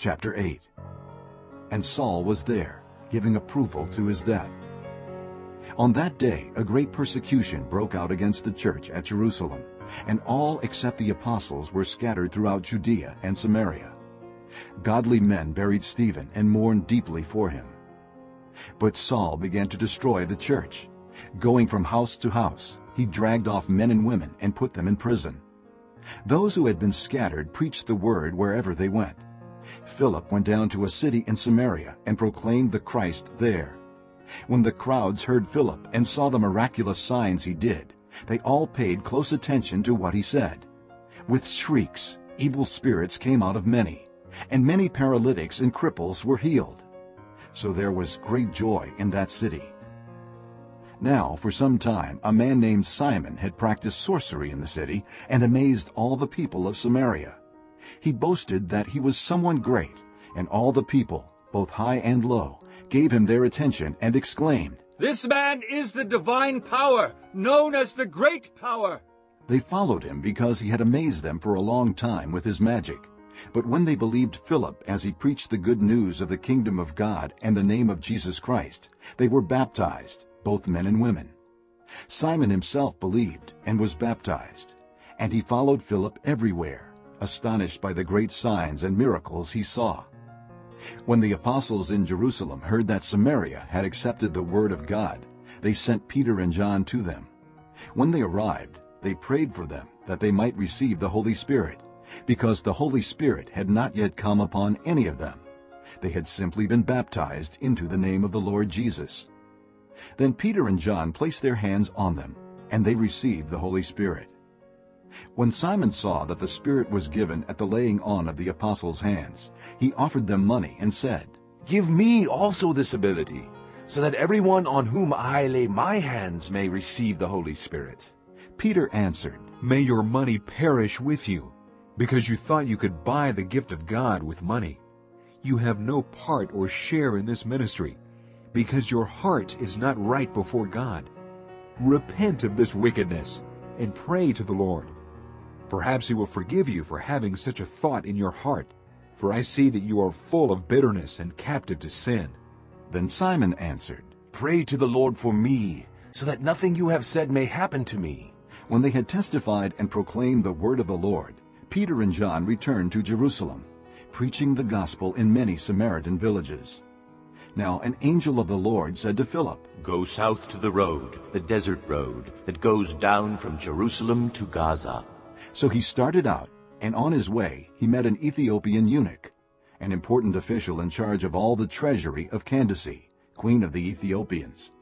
Chapter 8 And Saul was there, giving approval to his death. On that day a great persecution broke out against the church at Jerusalem, and all except the apostles were scattered throughout Judea and Samaria. Godly men buried Stephen and mourned deeply for him. But Saul began to destroy the church. Going from house to house, he dragged off men and women and put them in prison. Those who had been scattered preached the word wherever they went. Philip went down to a city in Samaria and proclaimed the Christ there. When the crowds heard Philip and saw the miraculous signs he did, they all paid close attention to what he said. With shrieks, evil spirits came out of many, and many paralytics and cripples were healed. So there was great joy in that city. Now, for some time, a man named Simon had practiced sorcery in the city and amazed all the people of Samaria. He boasted that he was someone great, and all the people, both high and low, gave him their attention and exclaimed, This man is the divine power, known as the Great Power. They followed him because he had amazed them for a long time with his magic. But when they believed Philip as he preached the good news of the kingdom of God and the name of Jesus Christ, they were baptized, both men and women. Simon himself believed and was baptized, and he followed Philip everywhere, astonished by the great signs and miracles he saw. When the apostles in Jerusalem heard that Samaria had accepted the word of God, they sent Peter and John to them. When they arrived, they prayed for them that they might receive the Holy Spirit, because the Holy Spirit had not yet come upon any of them. They had simply been baptized into the name of the Lord Jesus. Then Peter and John placed their hands on them, and they received the Holy Spirit. When Simon saw that the Spirit was given at the laying on of the apostles' hands, he offered them money and said, Give me also this ability, so that everyone on whom I lay my hands may receive the Holy Spirit. Peter answered, May your money perish with you, because you thought you could buy the gift of God with money. You have no part or share in this ministry, because your heart is not right before God. Repent of this wickedness, and pray to the Lord. Perhaps he will forgive you for having such a thought in your heart, for I see that you are full of bitterness and captive to sin. Then Simon answered, Pray to the Lord for me, so that nothing you have said may happen to me. When they had testified and proclaimed the word of the Lord, Peter and John returned to Jerusalem, preaching the gospel in many Samaritan villages. Now an angel of the Lord said to Philip, Go south to the road, the desert road, that goes down from Jerusalem to Gaza. So he started out, and on his way he met an Ethiopian eunuch, an important official in charge of all the treasury of Candace, queen of the Ethiopians.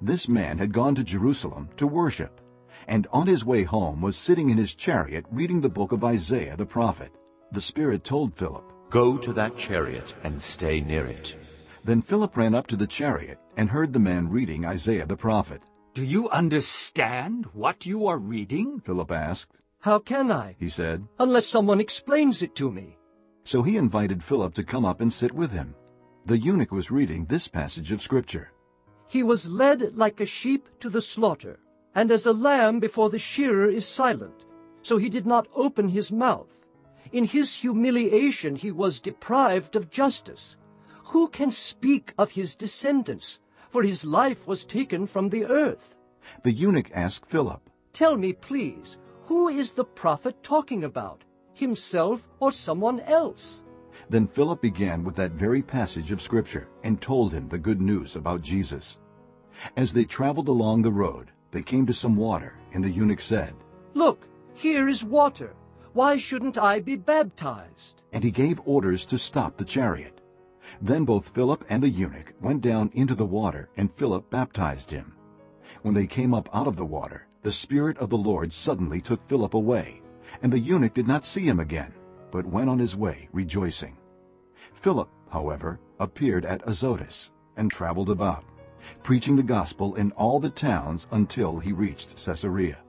This man had gone to Jerusalem to worship, and on his way home was sitting in his chariot reading the book of Isaiah the prophet. The Spirit told Philip, Go to that chariot and stay near it. Then Philip ran up to the chariot and heard the man reading Isaiah the prophet. Do you understand what you are reading? Philip asked. How can I? He said, Unless someone explains it to me. So he invited Philip to come up and sit with him. The eunuch was reading this passage of Scripture. He was led like a sheep to the slaughter, and as a lamb before the shearer is silent. So he did not open his mouth. In his humiliation he was deprived of justice. Who can speak of his descendants? For his life was taken from the earth. The eunuch asked Philip, Tell me, please, who is the prophet talking about? Himself or someone else? Then Philip began with that very passage of Scripture and told him the good news about Jesus. As they traveled along the road, they came to some water, and the eunuch said, Look, here is water. Why shouldn't I be baptized? And he gave orders to stop the chariot. Then both Philip and the eunuch went down into the water, and Philip baptized him. When they came up out of the water, the Spirit of the Lord suddenly took Philip away, and the eunuch did not see him again, but went on his way rejoicing. Philip, however, appeared at Azotus, and traveled about, preaching the gospel in all the towns until he reached Caesarea.